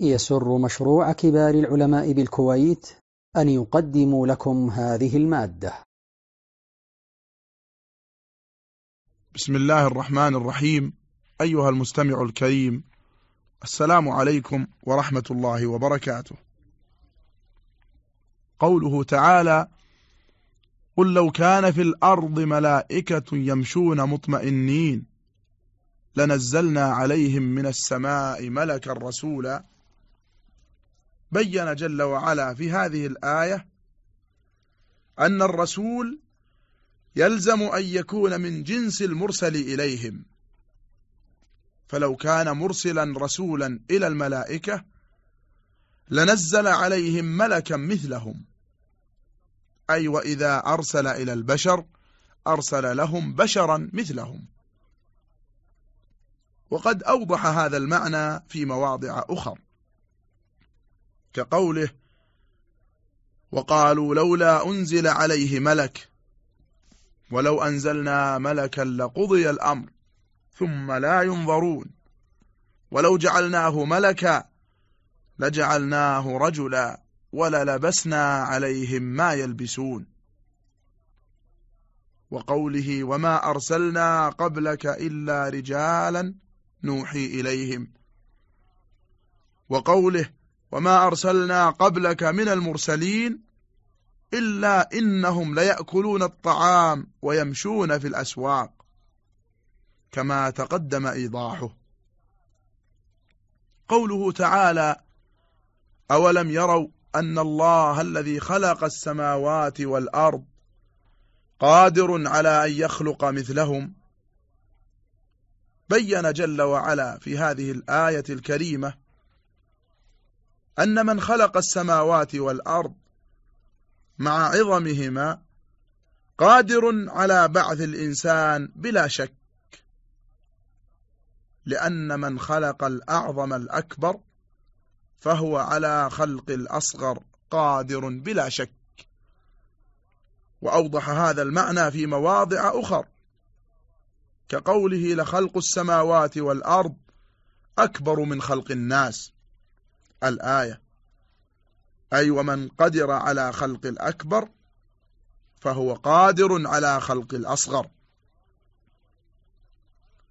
يسر مشروع كبار العلماء بالكويت أن يقدم لكم هذه المادة. بسم الله الرحمن الرحيم. أيها المستمع الكريم السلام عليكم ورحمة الله وبركاته. قوله تعالى قل لو كان في الأرض ملائكة يمشون مطمئنين لنزلنا عليهم من السماء ملكا رسولا بين جل وعلا في هذه الآية أن الرسول يلزم أن يكون من جنس المرسل إليهم. فلو كان مرسلا رسولا إلى الملائكة لنزل عليهم ملكا مثلهم. أي وإذا أرسل إلى البشر أرسل لهم بشرا مثلهم. وقد أوضح هذا المعنى في مواضع أخر. كقوله وقالوا لولا أنزل عليه ملك ولو أنزلنا ملكا لقضي الأمر ثم لا ينظرون ولو جعلناه ملكا لجعلناه رجلا وللبسنا عليهم ما يلبسون وقوله وما أرسلنا قبلك إلا رجالا نوحي إليهم وقوله وما أرسلنا قبلك من المرسلين إلا إنهم ليأكلون الطعام ويمشون في الأسواق كما تقدم إيضاحه. قوله تعالى أولم يروا أن الله الذي خلق السماوات والأرض قادر على أن يخلق مثلهم. بين جل وعلا في هذه الآية الكريمة أن من خلق السماوات والأرض مع عظمهما قادر على بعث الإنسان بلا شك لأن من خلق الأعظم الأكبر فهو على خلق الأصغر قادر بلا شك. وأوضح هذا المعنى في مواضع أخر كقوله لخلق السماوات والأرض أكبر من خلق الناس. الآية. أي ومن قدر على خلق الأكبر فهو قادر على خلق الأصغر.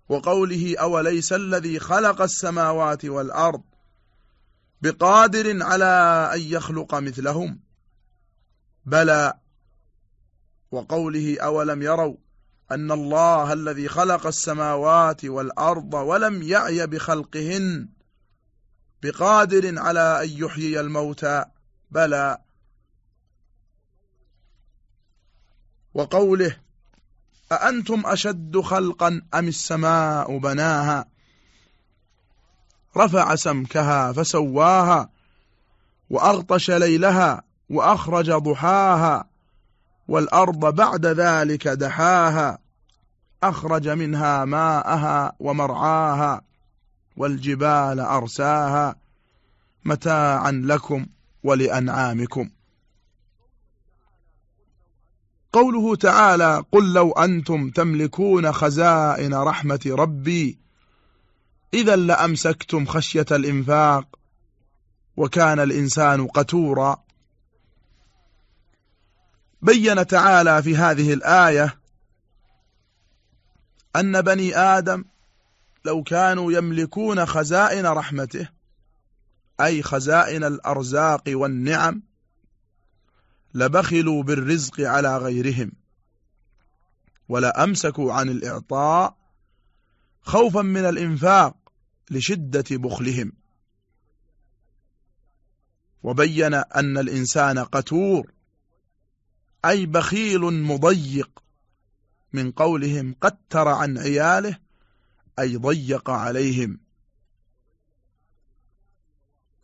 وقوله أوليس الذي خلق السماوات والأرض بقادر على أن يخلق مثلهم؟ بلى. وقوله أولم يروا أن الله الذي خلق السماوات والأرض ولم يعي بخلقهن بقادر على أن يحيي الموتى بلى. وقوله أأنتم أشد خلقا أم السماء بناها؟ رفع سمكها فسواها وأغطش ليلها وأخرج ضحاها والأرض بعد ذلك دحاها أخرج منها ماءها ومرعاها. والجبال أرساها متاعا لكم ولأنعامكم. قوله تعالى قل لو أنتم تملكون خزائن رحمة ربي إذا لأمسكتم خشية الإنفاق وكان الإنسان قتورا. بين تعالى في هذه الآية أن بني آدم لو كانوا يملكون خزائن رحمته أي خزائن الأرزاق والنعم لبخلوا بالرزق على غيرهم ولأمسكوا عن الإعطاء خوفا من الإنفاق لشدة بخلهم. وبين أن الإنسان قتور أي بخيل مضيق من قولهم قتر عن عياله أي ضيق عليهم.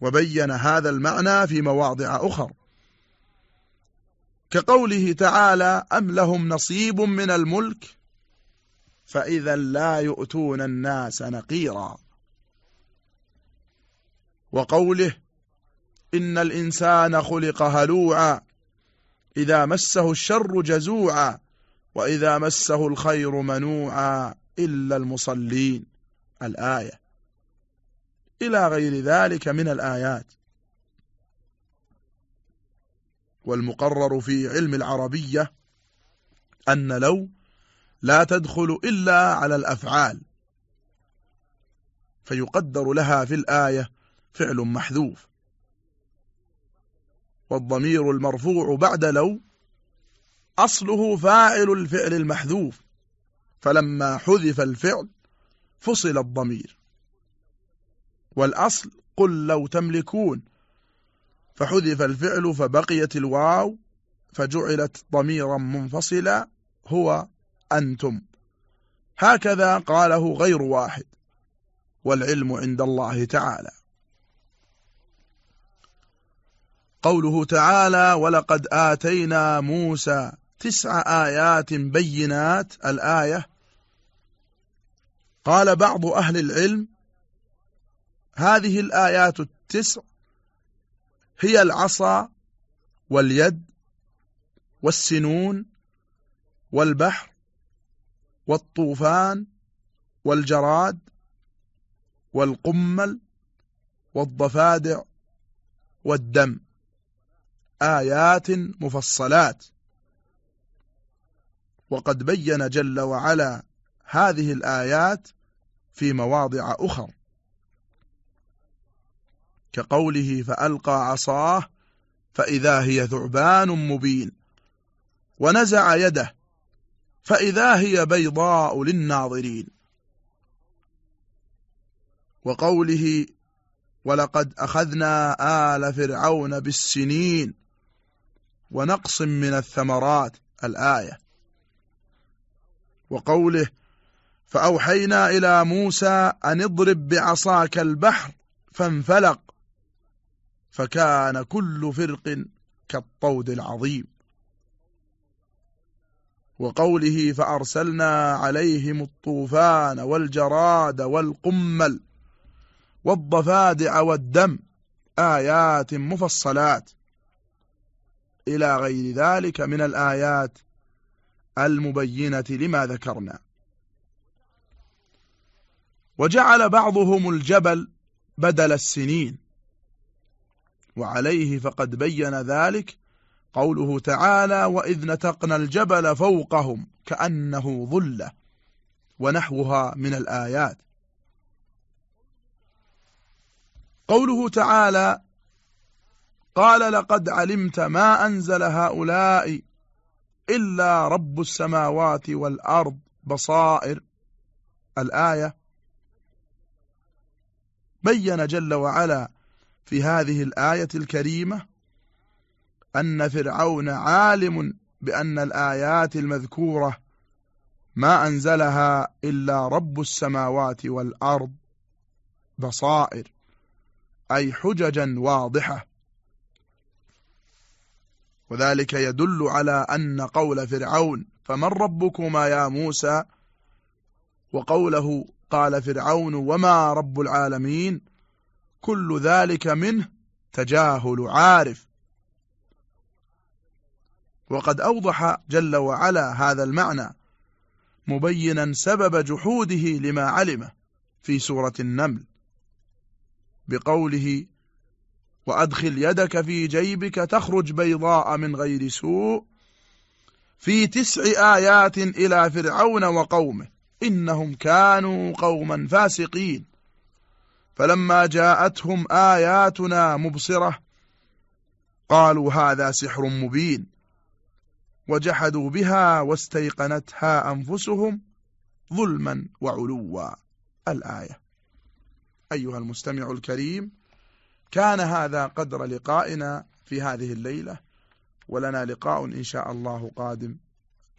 وبين هذا المعنى في مواضع أخر. كقوله تعالى أم لهم نصيب من الملك؟ فإذا لا يؤتون الناس نقيرا. وقوله إن الإنسان خلق هلوعا إذا مسه الشر جزوعا وإذا مسه الخير منوعا. إلا المصلين. الآية. إلى غير ذلك من الآيات. والمقرر في علم العربية أن لو لا تدخل إلا على الأفعال. فيقدر لها في الآية فعل محذوف. والضمير المرفوع بعد لو أصله فاعل الفعل المحذوف. فلما حذف الفعل فصل الضمير. والأصل قل لو تملكون. فحذف الفعل فبقيت الواو فجعلت ضميرا منفصلا هو أنتم. هكذا قاله غير واحد والعلم عند الله تعالى. قوله تعالى ولقد آتينا موسى تسع آيات بينات. الآية قال بعض أهل العلم هذه الآيات التسع هي العصا واليد والسنون والبحر والطوفان والجراد والقمل والضفادع والدم. آيات مفصلات. وقد بين جل وعلا هذه الآيات في مواضع أخر. كقوله فألقى عصاه فإذا هي ثعبان مبين. ونزع يده فإذا هي بيضاء للناظرين. وقوله ولقد أخذنا آل فرعون بالسنين. ونقص من الثمرات الآية. وقوله فأوحينا إلى موسى أن اضرب بعصاك البحر فانفلق فكان كل فرق كالطود العظيم. وقوله فأرسلنا عليهم الطوفان والجراد والقمل والضفادع والدم آيات مفصلات. إلى غير ذلك من الآيات المبينة لما ذكرنا. وجعل بعضهم الجبل بدل السنين. وعليه فقد بين ذلك قوله تعالى وإذ نتقنا الجبل فوقهم كأنه ظلة ونحوها من الآيات. قوله تعالى قال لقد علمت ما أنزل هؤلاء إلا رب السماوات والأرض بصائر. الآية بين جل وعلا في هذه الآية الكريمة أن فرعون عالم بأن الآيات المذكورة ما أنزلها إلا رب السماوات والأرض بصائر أي حججا واضحة. وذلك يدل على أن قول فرعون فمن ربكما يا موسى؟ وقوله قال فرعون وما رب العالمين؟ كل ذلك منه تجاهل عارف. وقد أوضح جل وعلا هذا المعنى مبينا سبب جحوده لما علمه في سورة النمل بقوله وأدخل يدك في جيبك تخرج بيضاء من غير سوء في تسع آيات إلى فرعون وقومه. إنهم كانوا قوما فاسقين. فلما جاءتهم آياتنا مبصرة قالوا هذا سحر مبين. وجحدوا بها واستيقنتها أنفسهم ظلما وعلوا. الآية. أيها المستمع الكريم كان هذا قدر لقائنا في هذه الليلة ولنا لقاء إن شاء الله قادم.